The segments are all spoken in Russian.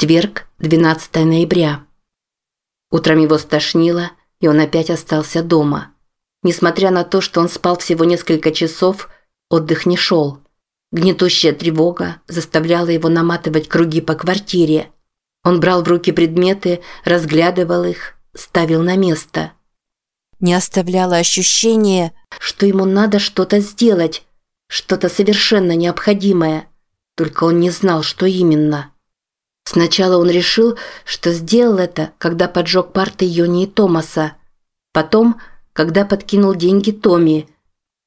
Четверг, 12 ноября. Утром его стошнило, и он опять остался дома. Несмотря на то, что он спал всего несколько часов, отдых не шел. Гнетущая тревога заставляла его наматывать круги по квартире. Он брал в руки предметы, разглядывал их, ставил на место. Не оставляло ощущение, что ему надо что-то сделать, что-то совершенно необходимое. Только он не знал, что именно. Сначала он решил, что сделал это, когда поджег парты Йони и Томаса. Потом, когда подкинул деньги Томи.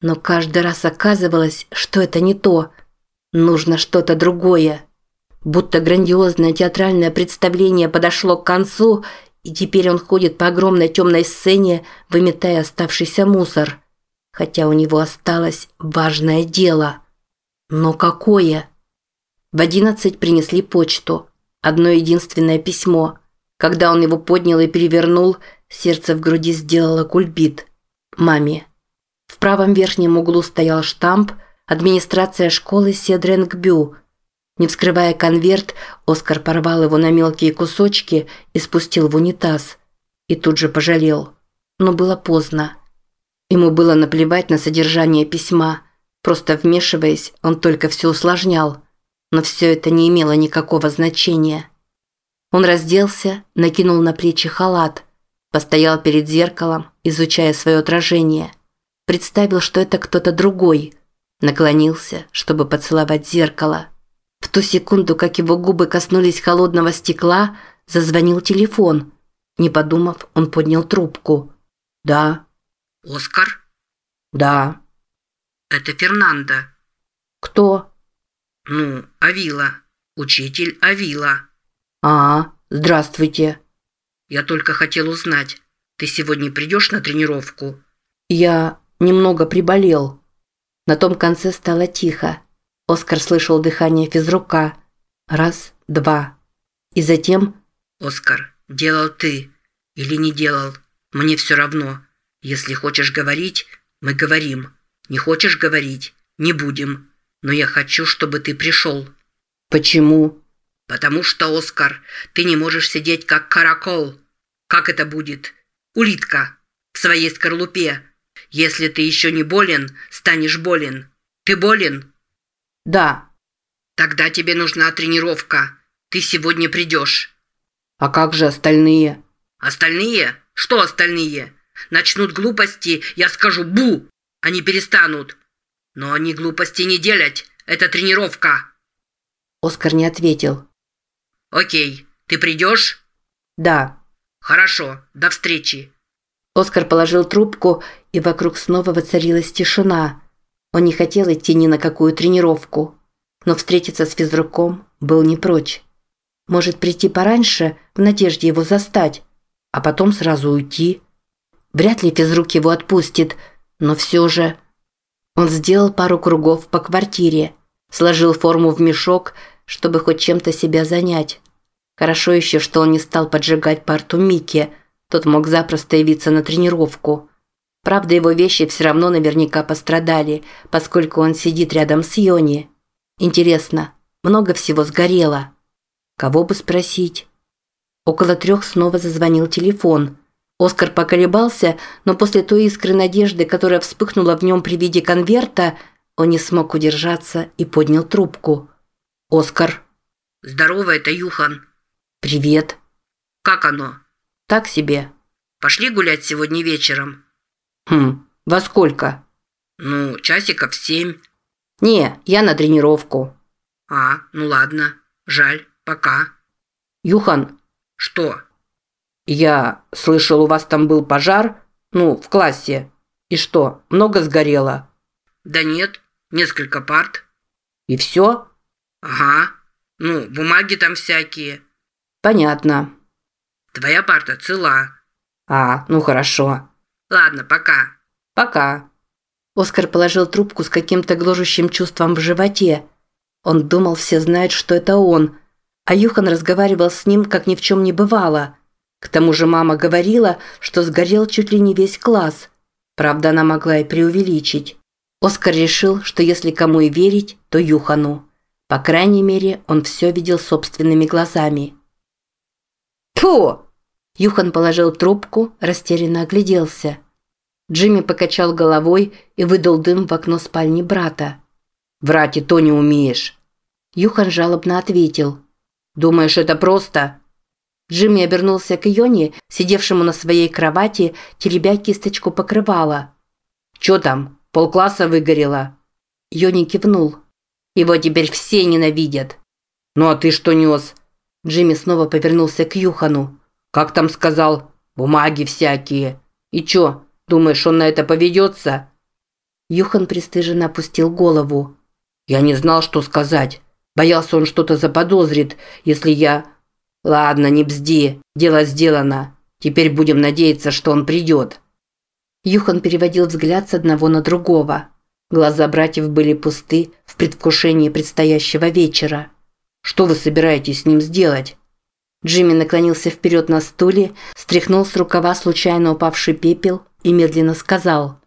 Но каждый раз оказывалось, что это не то. Нужно что-то другое. Будто грандиозное театральное представление подошло к концу, и теперь он ходит по огромной темной сцене, выметая оставшийся мусор. Хотя у него осталось важное дело. Но какое? В одиннадцать принесли почту. Одно единственное письмо. Когда он его поднял и перевернул, сердце в груди сделало кульбит. Маме. В правом верхнем углу стоял штамп «Администрация школы Седренгбю». Не вскрывая конверт, Оскар порвал его на мелкие кусочки и спустил в унитаз. И тут же пожалел. Но было поздно. Ему было наплевать на содержание письма. Просто вмешиваясь, он только все усложнял но все это не имело никакого значения. Он разделся, накинул на плечи халат, постоял перед зеркалом, изучая свое отражение. Представил, что это кто-то другой. Наклонился, чтобы поцеловать зеркало. В ту секунду, как его губы коснулись холодного стекла, зазвонил телефон. Не подумав, он поднял трубку. «Да». «Оскар?» «Да». «Это Фернандо». «Кто?» «Ну, Авила. Учитель Авила». «А, здравствуйте». «Я только хотел узнать, ты сегодня придешь на тренировку?» «Я немного приболел». На том конце стало тихо. Оскар слышал дыхание физрука. Раз, два. И затем... «Оскар, делал ты или не делал? Мне все равно. Если хочешь говорить, мы говорим. Не хочешь говорить, не будем но я хочу, чтобы ты пришел». «Почему?» «Потому что, Оскар, ты не можешь сидеть как каракол. Как это будет? Улитка в своей скорлупе. Если ты еще не болен, станешь болен. Ты болен?» «Да». «Тогда тебе нужна тренировка. Ты сегодня придешь». «А как же остальные?» «Остальные? Что остальные? Начнут глупости, я скажу «бу!» Они перестанут. Но они глупости не делят. Это тренировка. Оскар не ответил. Окей, ты придешь? Да. Хорошо, до встречи. Оскар положил трубку, и вокруг снова воцарилась тишина. Он не хотел идти ни на какую тренировку, но встретиться с физруком был не прочь. Может прийти пораньше, в надежде его застать, а потом сразу уйти. Вряд ли физрук его отпустит, но все же... Он сделал пару кругов по квартире, сложил форму в мешок, чтобы хоть чем-то себя занять. Хорошо еще, что он не стал поджигать парту Микки, тот мог запросто явиться на тренировку. Правда, его вещи все равно наверняка пострадали, поскольку он сидит рядом с Йони. Интересно, много всего сгорело? Кого бы спросить? Около трех снова зазвонил телефон – Оскар поколебался, но после той искры надежды, которая вспыхнула в нем при виде конверта, он не смог удержаться и поднял трубку. «Оскар». «Здорово, это Юхан». «Привет». «Как оно?» «Так себе». «Пошли гулять сегодня вечером». «Хм, во сколько?» «Ну, часиков семь». «Не, я на тренировку». «А, ну ладно. Жаль. Пока». «Юхан». «Что?» «Я слышал, у вас там был пожар? Ну, в классе. И что, много сгорело?» «Да нет, несколько парт». «И все?» «Ага. Ну, бумаги там всякие». «Понятно». «Твоя парта цела». «А, ну хорошо». «Ладно, пока». «Пока». Оскар положил трубку с каким-то гложущим чувством в животе. Он думал, все знают, что это он. А Юхан разговаривал с ним, как ни в чем не бывало – к тому же мама говорила, что сгорел чуть ли не весь класс. Правда, она могла и преувеличить. Оскар решил, что если кому и верить, то Юхану. По крайней мере, он все видел собственными глазами. Тьфу!» Юхан положил трубку, растерянно огляделся. Джимми покачал головой и выдал дым в окно спальни брата. «Врать и то не умеешь!» Юхан жалобно ответил. «Думаешь, это просто?» Джимми обернулся к Йоне, сидевшему на своей кровати, теребя кисточку покрывала. «Чё там? Полкласса выгорело?» Йони кивнул. «Его теперь все ненавидят». «Ну а ты что нес?» Джимми снова повернулся к Юхану. «Как там сказал? Бумаги всякие. И чё, думаешь, он на это поведется?» Юхан пристыженно опустил голову. «Я не знал, что сказать. Боялся, он что-то заподозрит, если я «Ладно, не бзди, дело сделано. Теперь будем надеяться, что он придет». Юхан переводил взгляд с одного на другого. Глаза братьев были пусты в предвкушении предстоящего вечера. «Что вы собираетесь с ним сделать?» Джимми наклонился вперед на стуле, стряхнул с рукава случайно упавший пепел и медленно сказал.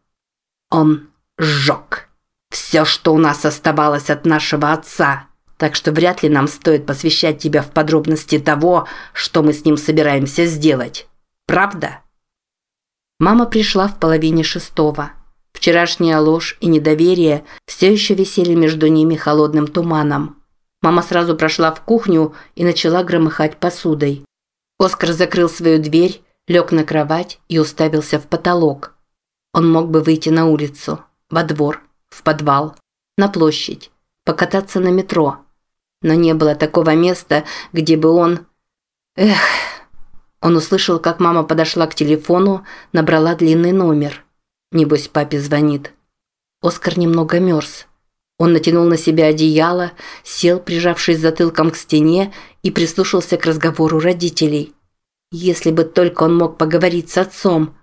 «Он сжег. Все, что у нас оставалось от нашего отца так что вряд ли нам стоит посвящать тебя в подробности того, что мы с ним собираемся сделать. Правда? Мама пришла в половине шестого. Вчерашняя ложь и недоверие все еще висели между ними холодным туманом. Мама сразу прошла в кухню и начала громыхать посудой. Оскар закрыл свою дверь, лег на кровать и уставился в потолок. Он мог бы выйти на улицу, во двор, в подвал, на площадь, покататься на метро – но не было такого места, где бы он... Эх... Он услышал, как мама подошла к телефону, набрала длинный номер. Небось, папе звонит. Оскар немного мерз. Он натянул на себя одеяло, сел, прижавшись затылком к стене, и прислушался к разговору родителей. Если бы только он мог поговорить с отцом.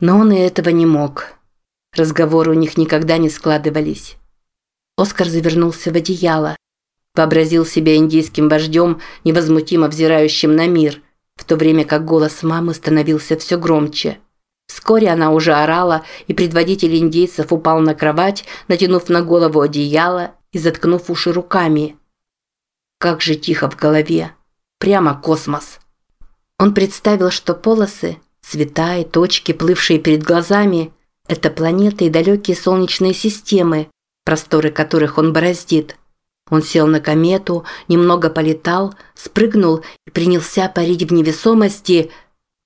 Но он и этого не мог. Разговоры у них никогда не складывались. Оскар завернулся в одеяло. Вообразил себя индийским вождем, невозмутимо взирающим на мир, в то время как голос мамы становился все громче. Вскоре она уже орала, и предводитель индейцев упал на кровать, натянув на голову одеяло и заткнув уши руками. Как же тихо в голове. Прямо космос. Он представил, что полосы, цвета и точки, плывшие перед глазами, это планеты и далекие солнечные системы, просторы которых он бороздит – он сел на комету, немного полетал, спрыгнул и принялся парить в невесомости,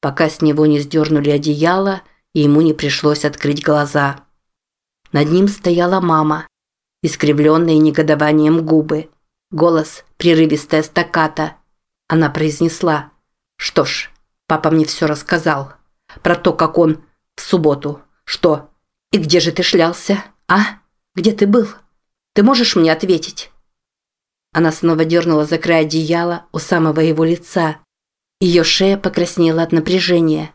пока с него не сдернули одеяло и ему не пришлось открыть глаза. Над ним стояла мама, искривленные негодованием губы. Голос, прерывистая стаката. Она произнесла. «Что ж, папа мне все рассказал. Про то, как он в субботу. Что? И где же ты шлялся, а? Где ты был? Ты можешь мне ответить?» Она снова дернула за край одеяла у самого его лица. Ее шея покраснела от напряжения.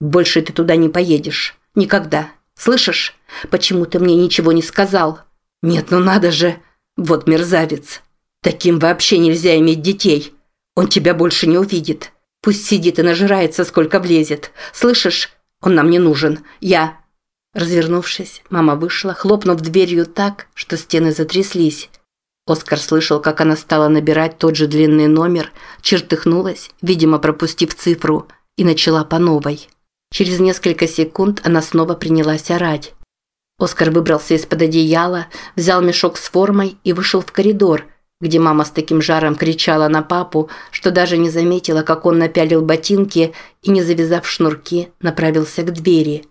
«Больше ты туда не поедешь. Никогда. Слышишь? Почему ты мне ничего не сказал? Нет, ну надо же. Вот мерзавец. Таким вообще нельзя иметь детей. Он тебя больше не увидит. Пусть сидит и нажирается, сколько влезет. Слышишь? Он нам не нужен. Я...» Развернувшись, мама вышла, хлопнув дверью так, что стены затряслись. Оскар слышал, как она стала набирать тот же длинный номер, чертыхнулась, видимо, пропустив цифру, и начала по новой. Через несколько секунд она снова принялась орать. Оскар выбрался из-под одеяла, взял мешок с формой и вышел в коридор, где мама с таким жаром кричала на папу, что даже не заметила, как он напялил ботинки и, не завязав шнурки, направился к двери.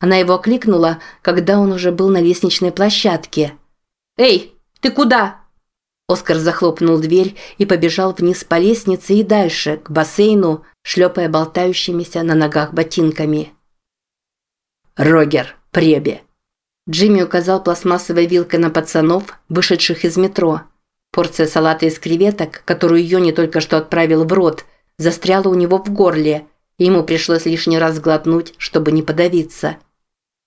Она его окликнула, когда он уже был на лестничной площадке. «Эй, ты куда?» Оскар захлопнул дверь и побежал вниз по лестнице и дальше, к бассейну, шлепая болтающимися на ногах ботинками. «Рогер, пребе!» Джимми указал пластмассовой вилкой на пацанов, вышедших из метро. Порция салата из креветок, которую Йони только что отправил в рот, застряла у него в горле, и ему пришлось лишний раз глотнуть, чтобы не подавиться.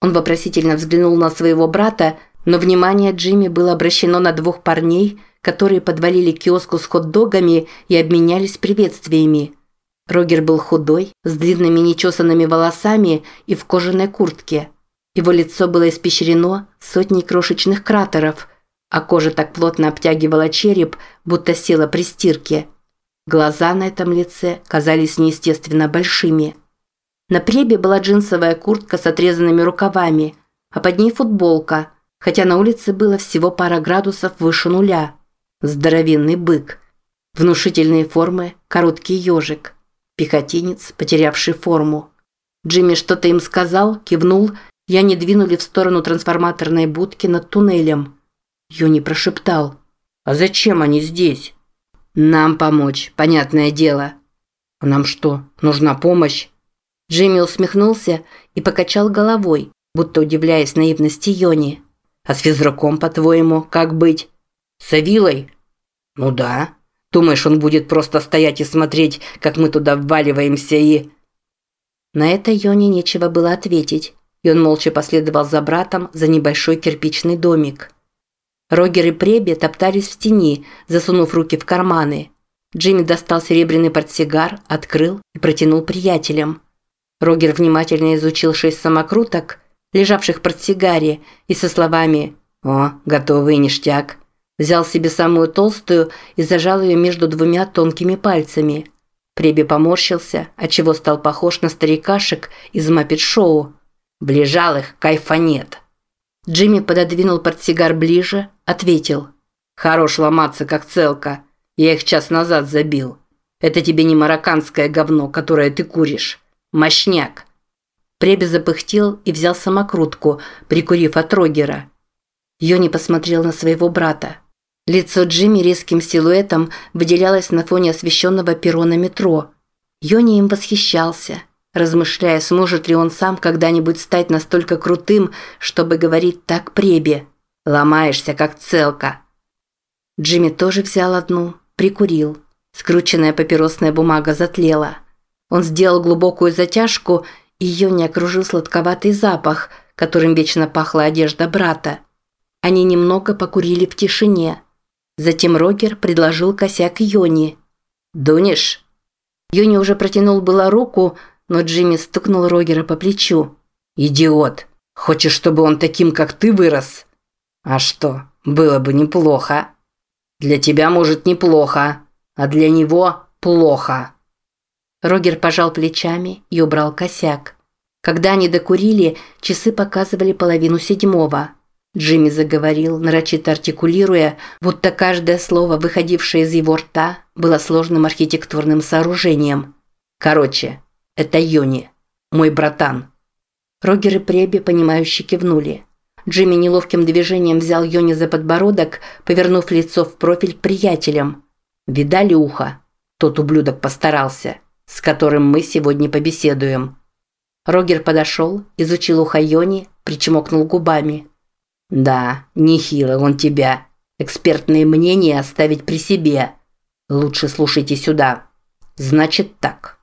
Он вопросительно взглянул на своего брата, но внимание Джимми было обращено на двух парней – которые подвалили киоску с хот-догами и обменялись приветствиями. Рогер был худой, с длинными нечесанными волосами и в кожаной куртке. Его лицо было испещрено сотней крошечных кратеров, а кожа так плотно обтягивала череп, будто села при стирке. Глаза на этом лице казались неестественно большими. На пребе была джинсовая куртка с отрезанными рукавами, а под ней футболка, хотя на улице было всего пара градусов выше нуля. Здоровенный бык. Внушительные формы, короткий ежик. Пехотинец, потерявший форму. Джимми что-то им сказал, кивнул, и они двинули в сторону трансформаторной будки над туннелем. Юни прошептал. «А зачем они здесь?» «Нам помочь, понятное дело». «А нам что, нужна помощь?» Джимми усмехнулся и покачал головой, будто удивляясь наивности Йони. «А с физруком, по-твоему, как быть?» «С Авилой?» «Ну да. Думаешь, он будет просто стоять и смотреть, как мы туда вваливаемся и...» На это Йоне нечего было ответить, и он молча последовал за братом за небольшой кирпичный домик. Рогер и Преби топтались в тени, засунув руки в карманы. Джимми достал серебряный портсигар, открыл и протянул приятелям. Рогер внимательно изучил шесть самокруток, лежавших в портсигаре, и со словами «О, готовый ништяк!» Взял себе самую толстую и зажал ее между двумя тонкими пальцами. Преби поморщился, отчего стал похож на старикашек из Маппет-шоу. Ближал их, кайфа нет. Джимми пододвинул портсигар ближе, ответил. «Хорош ломаться, как целка. Я их час назад забил. Это тебе не марокканское говно, которое ты куришь. Мощняк». Преби запыхтел и взял самокрутку, прикурив от Рогера. Йони посмотрел на своего брата. Лицо Джимми резким силуэтом выделялось на фоне освещенного перрона метро. Йони им восхищался – размышляя, сможет ли он сам когда-нибудь стать настолько крутым, чтобы говорить так пребе. Ломаешься, как целка. Джимми тоже взял одну, прикурил. Скрученная папиросная бумага затлела. Он сделал глубокую затяжку, и не окружил сладковатый запах, которым вечно пахла одежда брата. Они немного покурили в тишине. Затем Рогер предложил косяк Йони. «Дунешь?» Йони уже протянул было руку, но Джимми стукнул Рогера по плечу. «Идиот! Хочешь, чтобы он таким, как ты, вырос?» «А что, было бы неплохо». «Для тебя, может, неплохо, а для него плохо». Рогер пожал плечами и убрал косяк. Когда они докурили, часы показывали половину седьмого. Джимми заговорил, нарочито артикулируя, будто каждое слово, выходившее из его рта, было сложным архитектурным сооружением. «Короче, это Йони, мой братан». Рогер и Преби, понимающе кивнули. Джимми неловким движением взял Йони за подбородок, повернув лицо в профиль приятелям. «Видали ухо? Тот ублюдок постарался, с которым мы сегодня побеседуем». Рогер подошел, изучил ухо Йони, причмокнул губами. «Да, нехило он тебя. Экспертные мнения оставить при себе. Лучше слушайте сюда. Значит так».